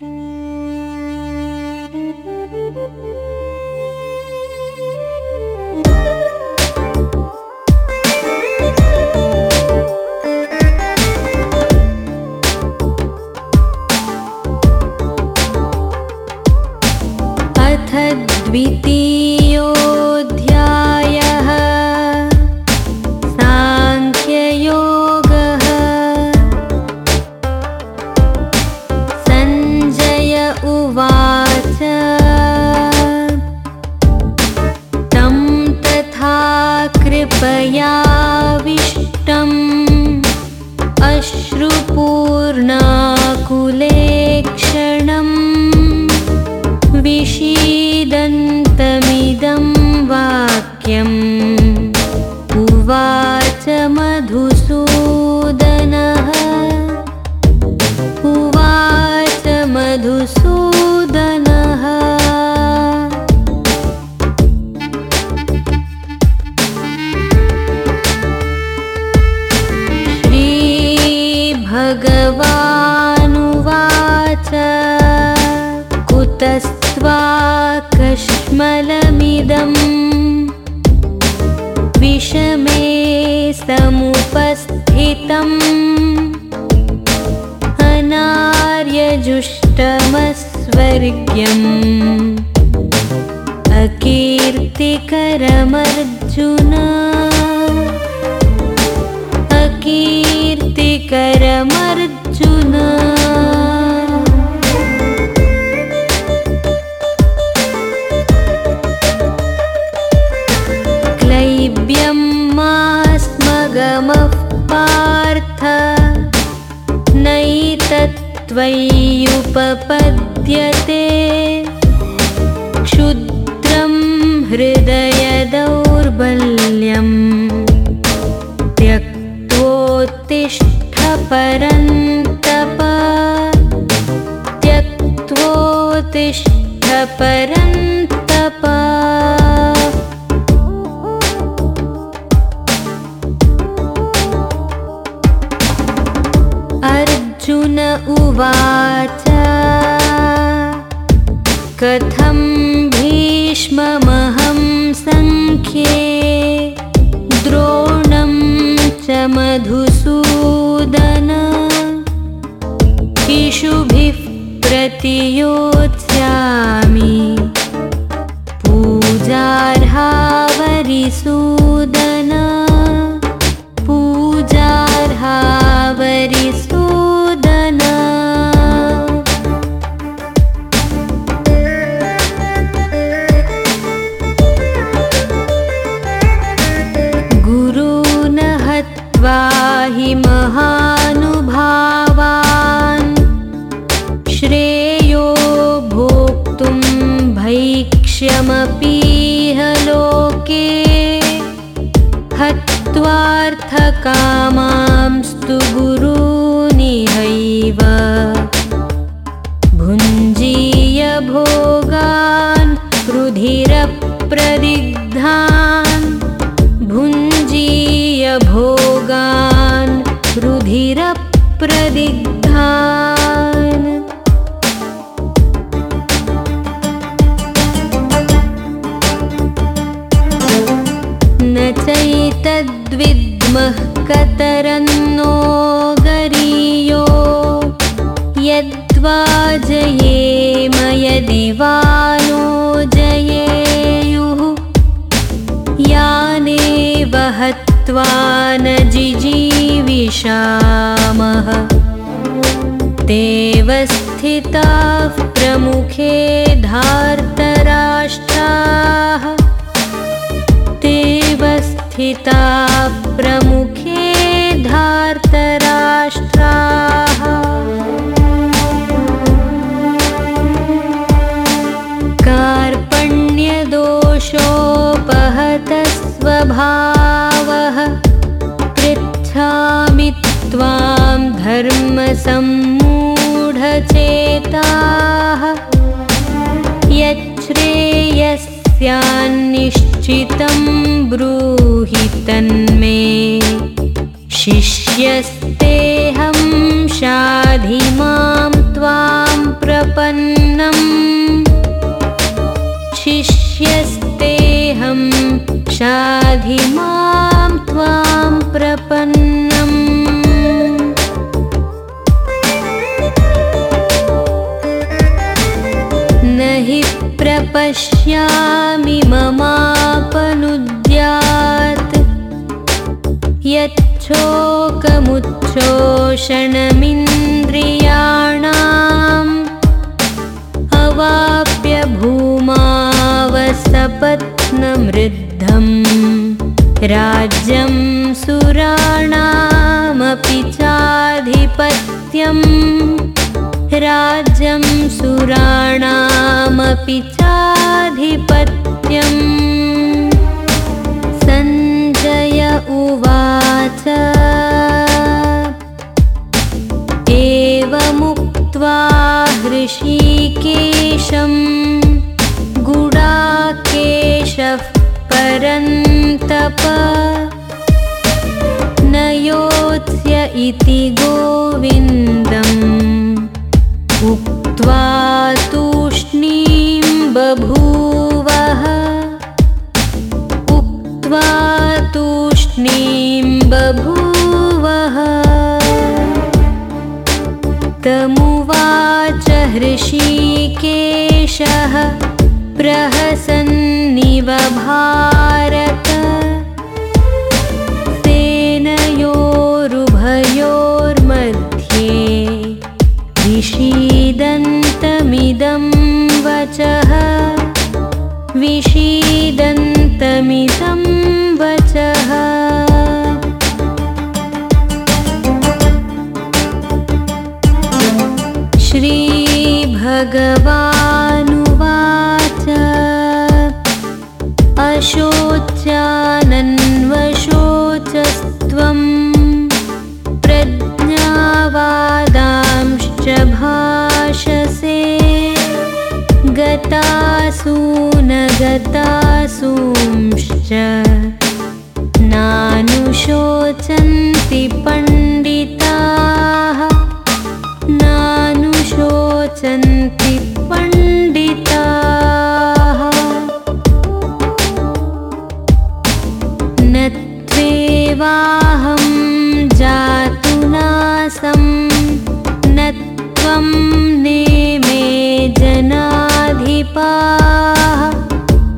Thank you. समुपस्थितम् अनार्यजुष्टमस्वर्ग्यम्। अकीर्तिकरमर्जुन। ಪ್ರತಿಯೂ जिजीविशामः स्थिता प्रमुखे धार्तराष्ट्राः। देवस्थिता प्रमुखे धार्तराष्ट्राः। कार्पण्यदोषोपहतस्वभा ूढचेताः यच्छ्रेयस्यान्निश्चितं ब्रूहि तन्मे शिष्यस्तेऽहं शाधि मां त्वां प्रपन्नम् शिष्यस्तेऽहं शाधि मां त्वां प्रपन्नम् ममापनुद्यात् यच्छोकमुच्छोषणमिन्द्रियाणाम् अवाप्य भूमावसपत्नमृद्धम् राज्यं सुराणामपि चाधिपत्यम्। राज्यं सुराणामपि चाधिपत्यम्। सञ्जय उवाच। एवमुक्त्वा हृषीकेशं गुडाकेशः परन्तप। न योत्स्य इति गोविन्दम् उक्त्वा तूष्णीं बभूवः। उक्त्वा तूष्णीं बभूवः। तमुवाच हृषीकेशः प्रहसन्निव भारत वचः विषीदन्तमिदं गतासु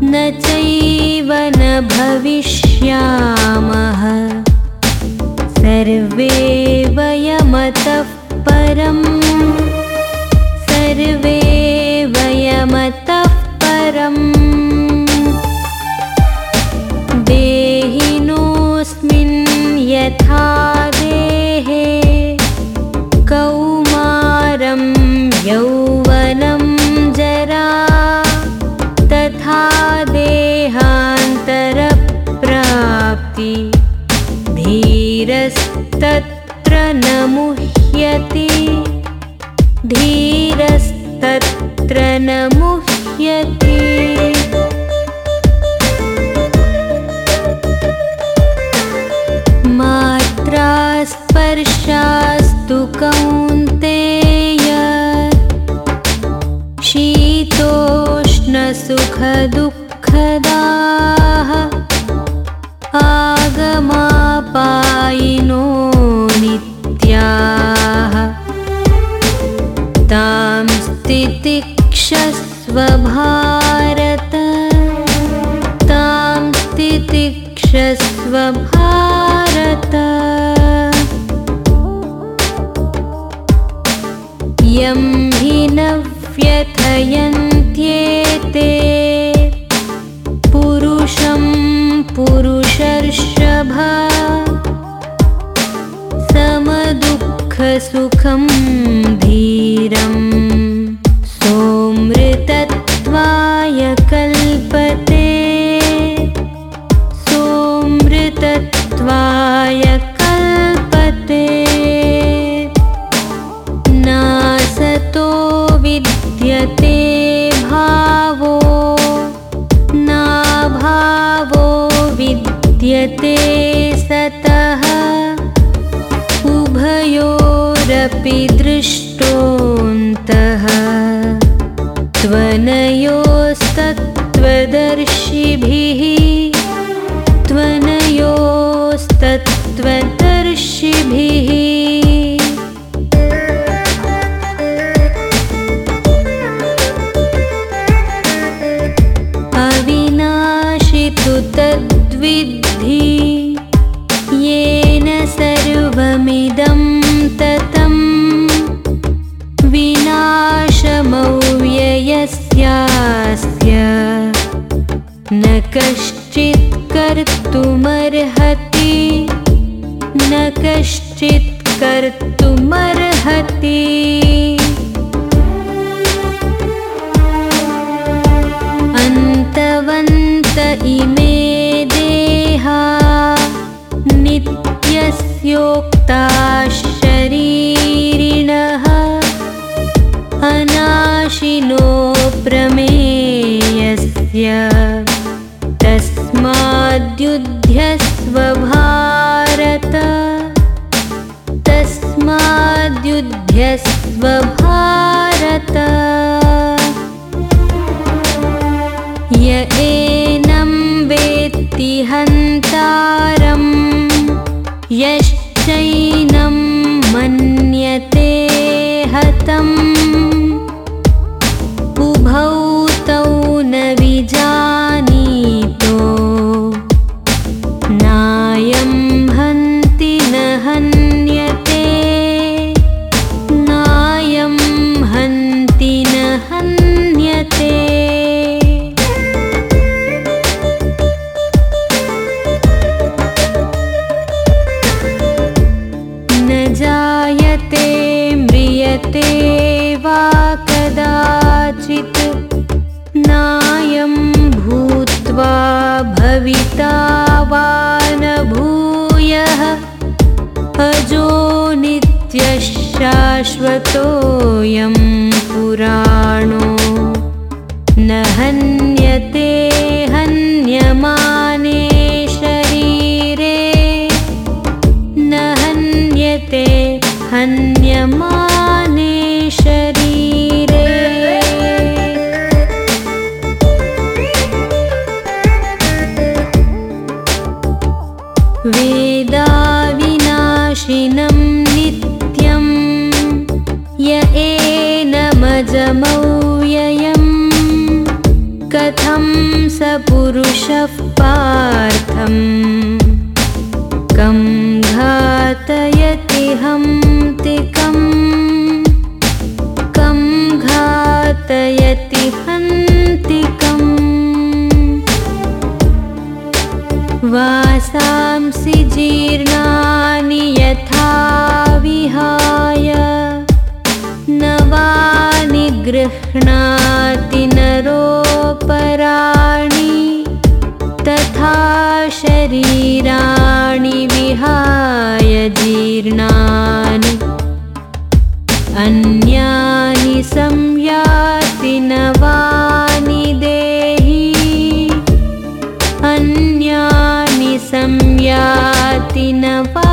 न चैव न भविष्यामः। सर्वे वयमतः परम्। सर्वे न मुह्यति धीरस्तत्र न नित्यस्योक्ता शरीरिणः अनाशिनो प्रमेयस्य तस्माद्युध्यस्व भारत नित्यशाश्वतोऽयं पुराणो ದಿನವಾ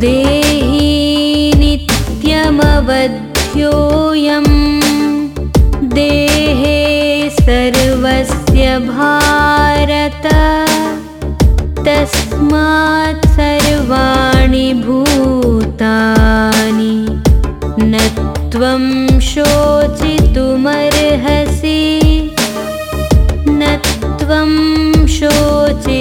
देही नित्यमवध्योऽयं देहे सर्वस्य भारत तस्मात् सर्वाणि भूतानि न त्वं शोचितुमर्हसि न त्वं शोचितुमर्हसि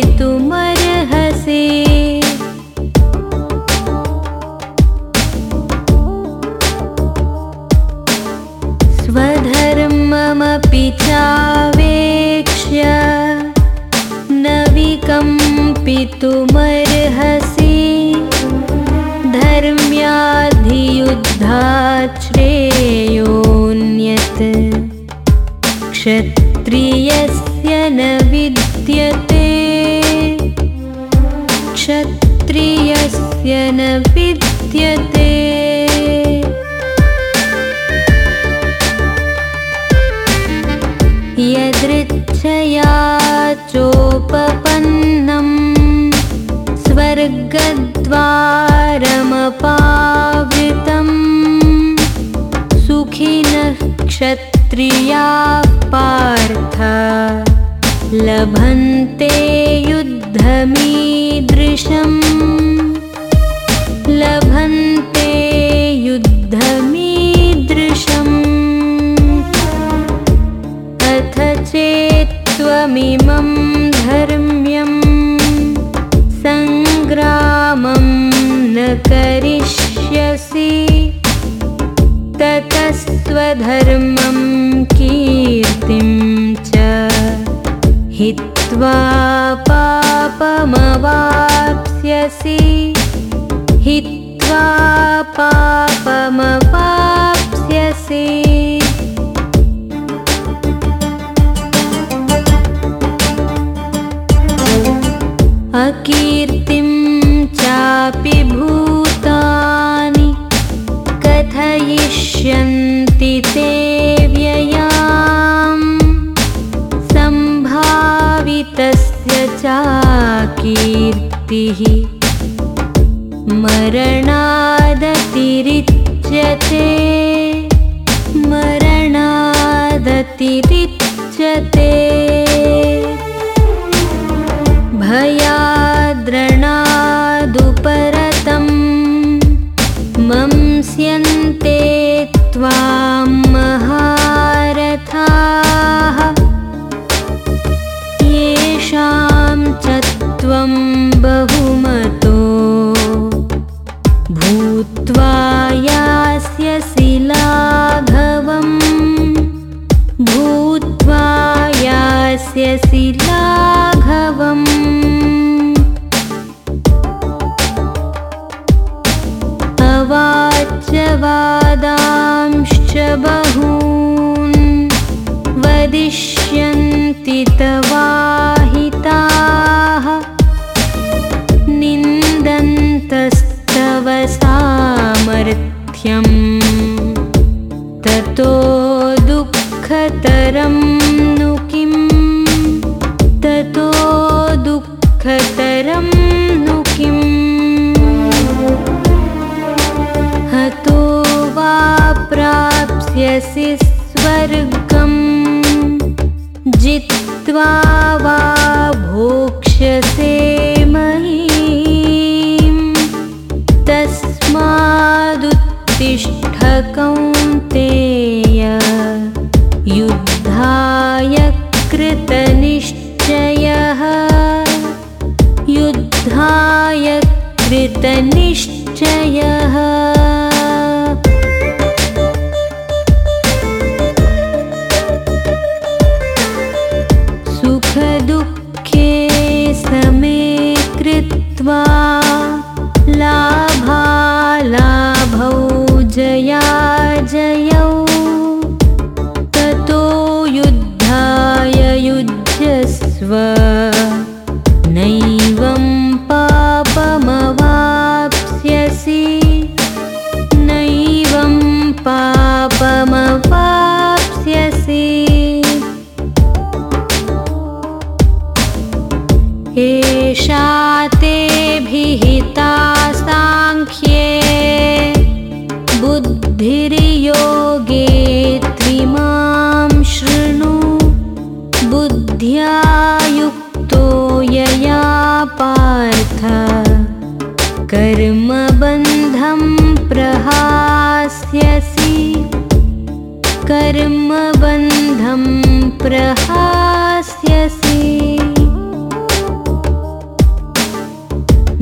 विकम्पितुमर्हसि धर्म्याधियुद्धात् श्रेयोऽन्यत् क्षत्रियस्य न विद्यते क्षत्रियस्य न क्षत्रियाः पार्थ। लभन्ते युद्धमीदृशम्। लभन्ते युद्धमीदृशम्। अथ चेत्त्वमिमं धर्म्यं। सङ्ग्रामं न करिष्यसि ततस्त्वधर्मं कीर्तिं च हित्वा पापमवाप्स्यसि। हित्वा पापमवाप्स्यसि। अकीर्तिं मरणा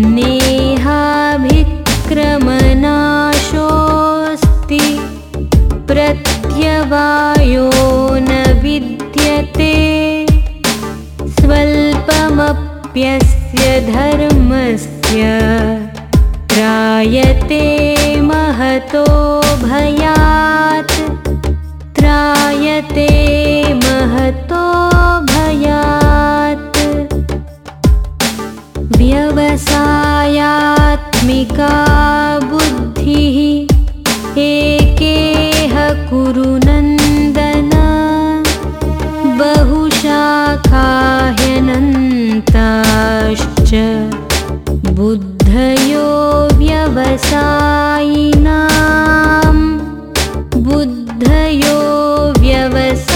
नेहाभिक्रमनाशोऽस्ति प्रत्यवायो न विद्यते। स्वल्पमप्यस्य धर्मस्य त्रायते महतो भयात्। त्रायते महतो भयात्। यात्मिका बुद्धिः एकेह कुरु हुरुनन्दना बहुशाखाह्यनन्ताश्च बुद्धयो व्यवसायिना बुद्धयो व्यवसा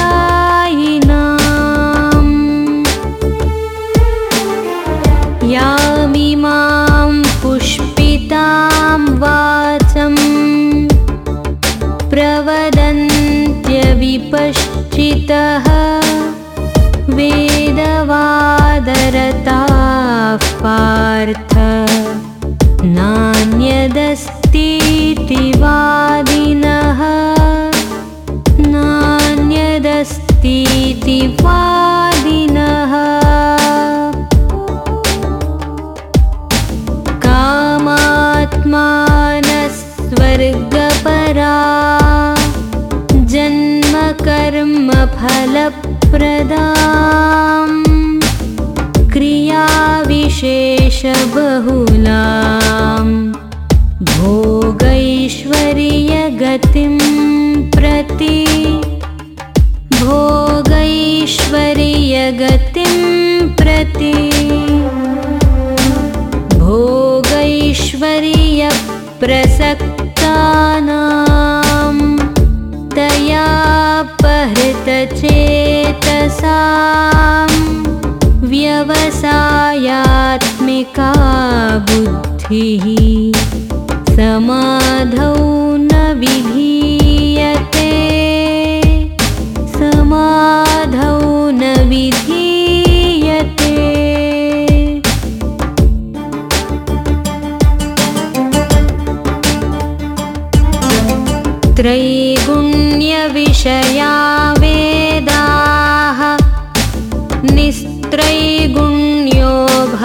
पश्चितः वेदवादरताः पार्थ नान्यदस्तीति वाद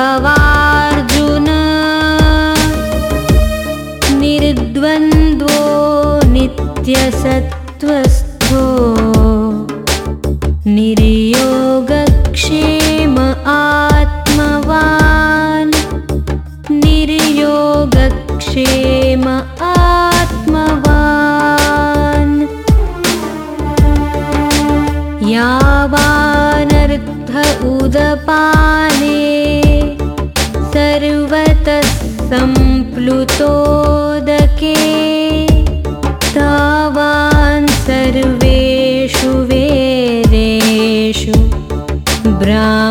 भवार्जुन। निर्द्वन्द्वो नित्यसत्त्वस्थो 사랑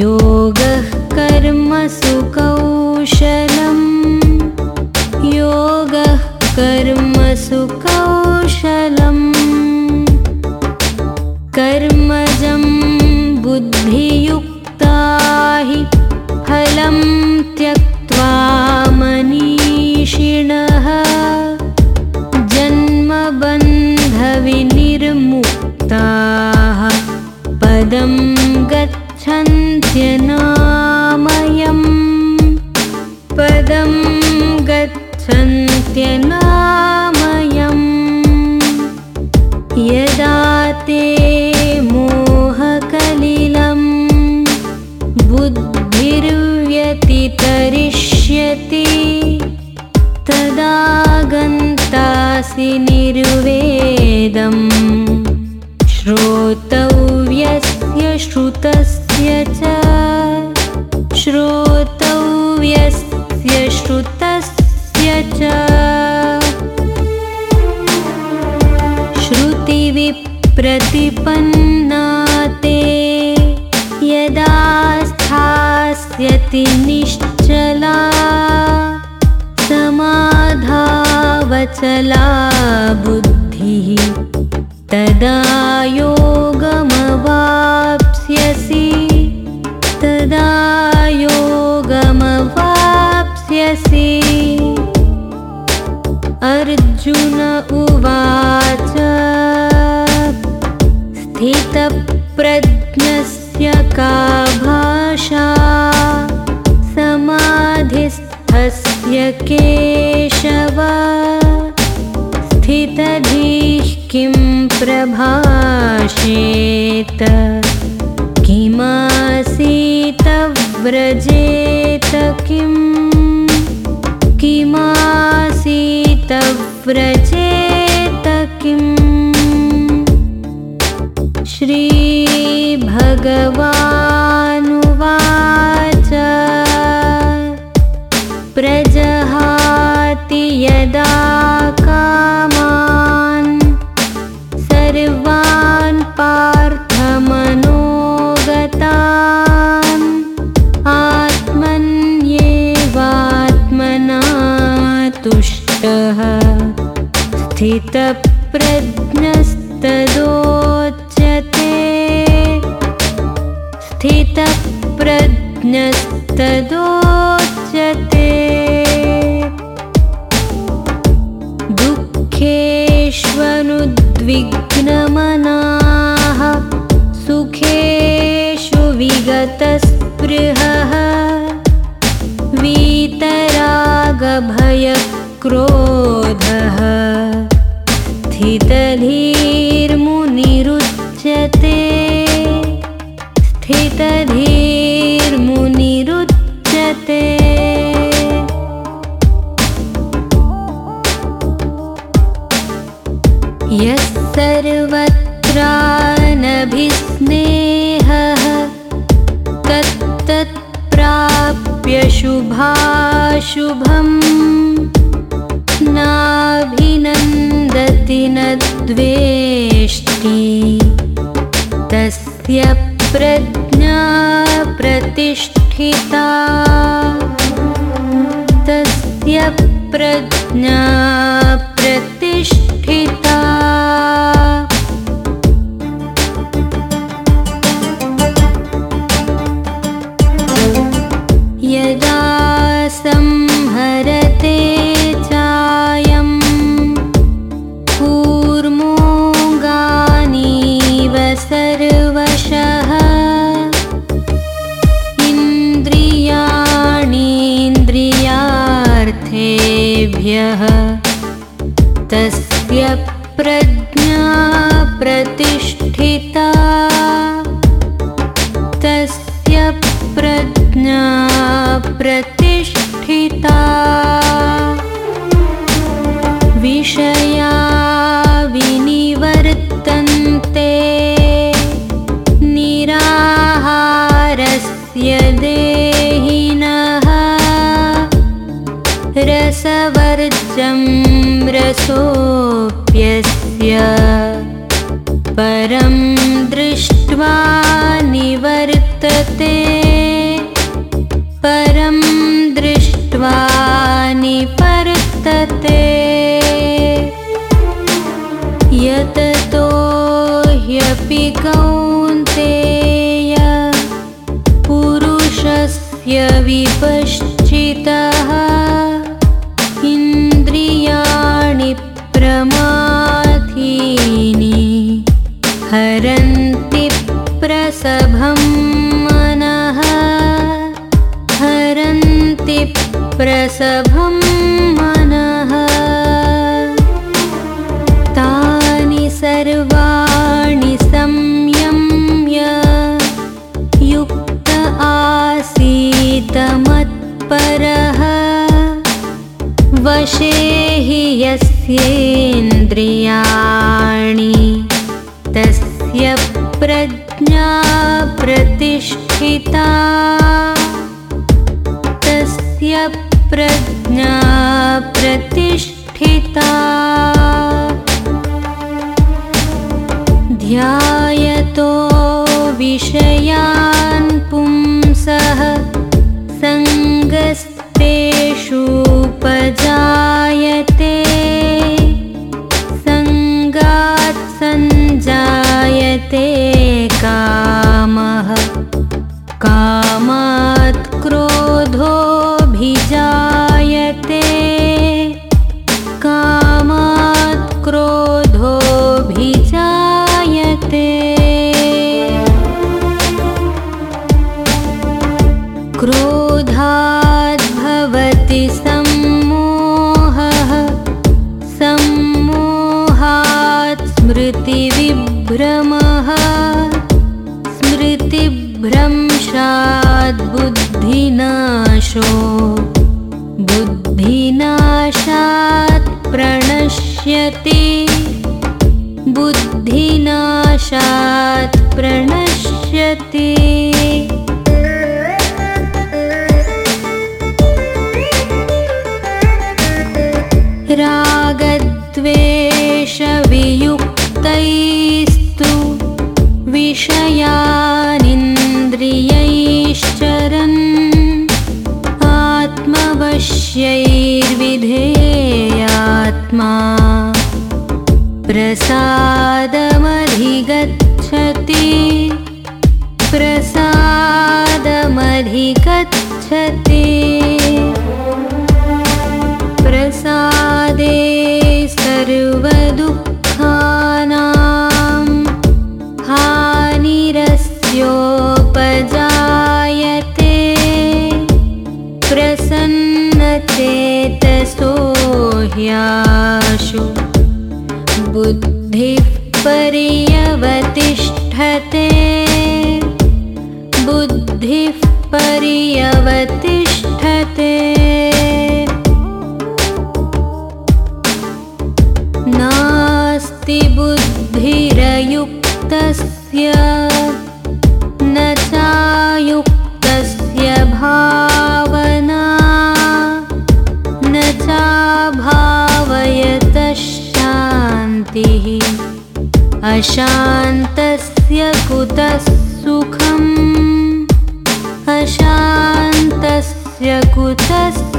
योगः कर्मसु se la kita. स्थितप्रज्ञस्तदोच्यते। स्थितप्रज्ञस्तदोच्यते। दुःखेष्वनुद्विग्नमनाः सुखेषु विगतस्पृहः। वीतरागभयक्रो istemem हरन्ति प्रसभं मनः। हरन्ति प्रसभं मनः। तानि सर्वाणि संयम्य युक्त आसीतमत्परः। वशे हि यस्येन्द्रिया dadah. क्रोधाद्भवति सम्मोहः। सम्मोहात् स्मृतिविभ्रमः। स्मृतिभ्रंशाद् बुद्धिनाशो। बुद्धिनाशात् प्रणश्यति। बुद्धिनाशात् प्रणश्यति। kita. बुद्धिः पर्यवतिष्ठते बुद्धिः पर्यवतिष्ठते अशान्तस्य कुतः सुखम्? अशान्तस्य कुतः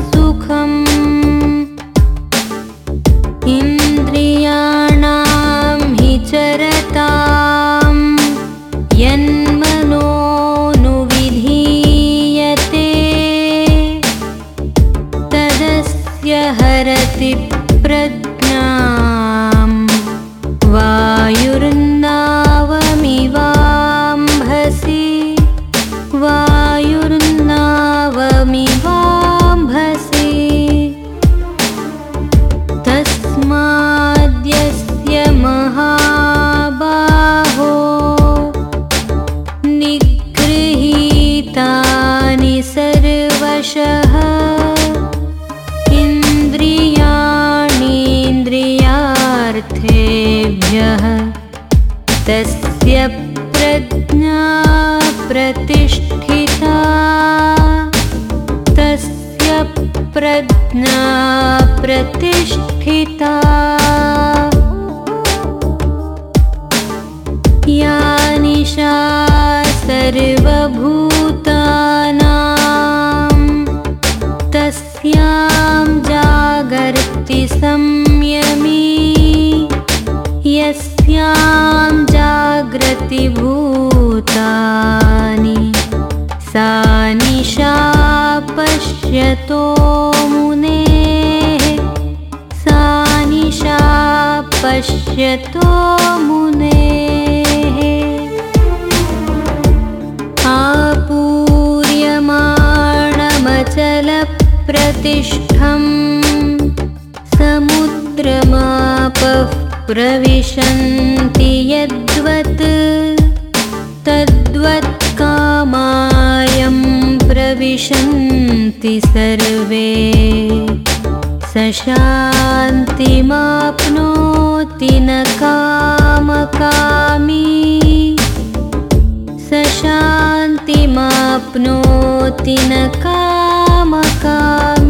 प्राप्नोति न कामकामी। स शान्तिमाप्नोति न कामकामी।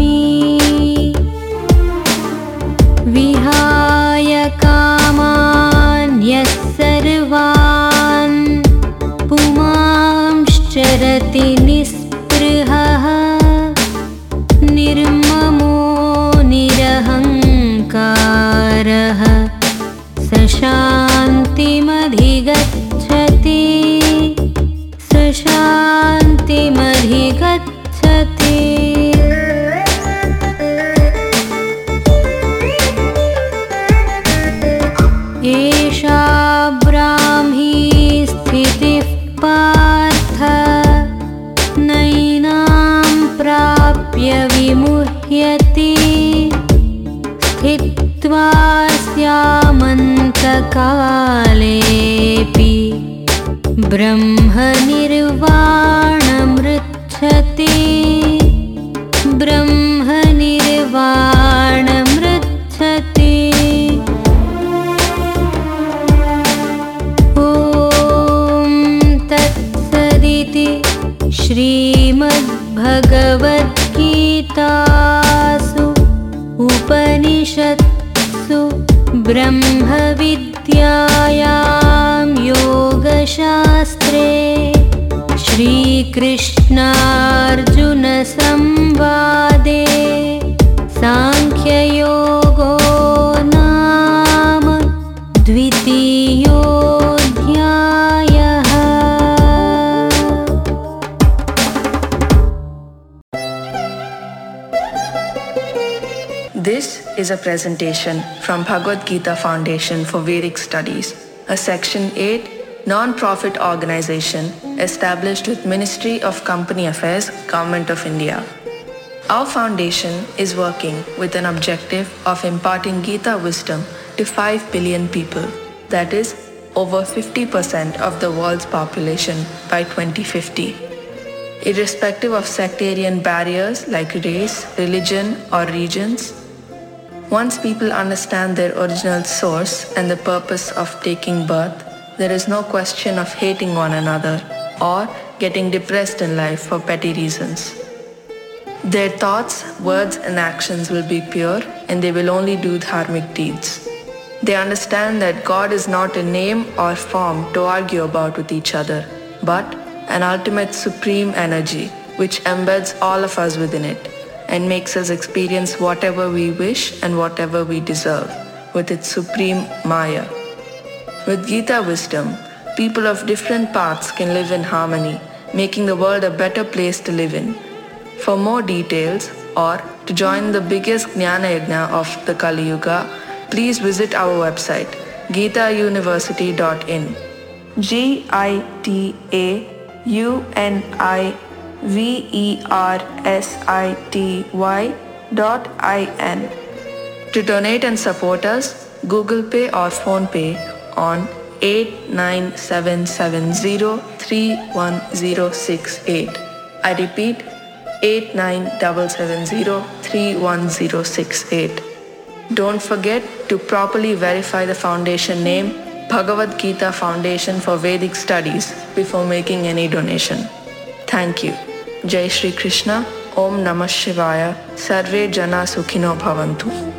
श्रीमद्भगवद्गीतासु उपनिषत्सु ब्रह्मविद्यायां योगशास्त्रे श्रीकृष्णार्जुनसंवादे साङ्ख्ययोगो a presentation from Bhagavad Gita Foundation for Vedic Studies, a Section 8 non-profit organization established with Ministry of Company Affairs, Government of India. Our foundation is working with an objective of imparting Gita wisdom to 5 billion people, that is, over 50% of the world's population by 2050 irrespective of sectarian barriers like race, religion, or regions. Once people understand their original source and the purpose of taking birth, there is no question of hating one another or getting depressed in life for petty reasons. Their thoughts, words, and actions will be pure and they will only do dharmic deeds. They understand that God is not a name or form to argue about with each other, but an ultimate supreme energy which embeds all of us within it and makes us experience whatever we wish and whatever we deserve with its supreme Maya. With Gita wisdom, people of different paths can live in harmony, making the world a better place to live in. For more details or to join the biggest Jnana Yajna of the Kali Yuga, please visit our website gitauniversity.in. G I T A U N I V E R S I T Y dot I N. To donate and support us, Google Pay or Phone Pay on 89770311068. I repeat 89770311068. Don't forget to properly verify the foundation name Bhagavad Gita Foundation for Vedic Studies before making any donation. Thank you. जय श्री कृष्ण ओम नमः शिवाय। सर्वे जना सुखिनो भवन्तु।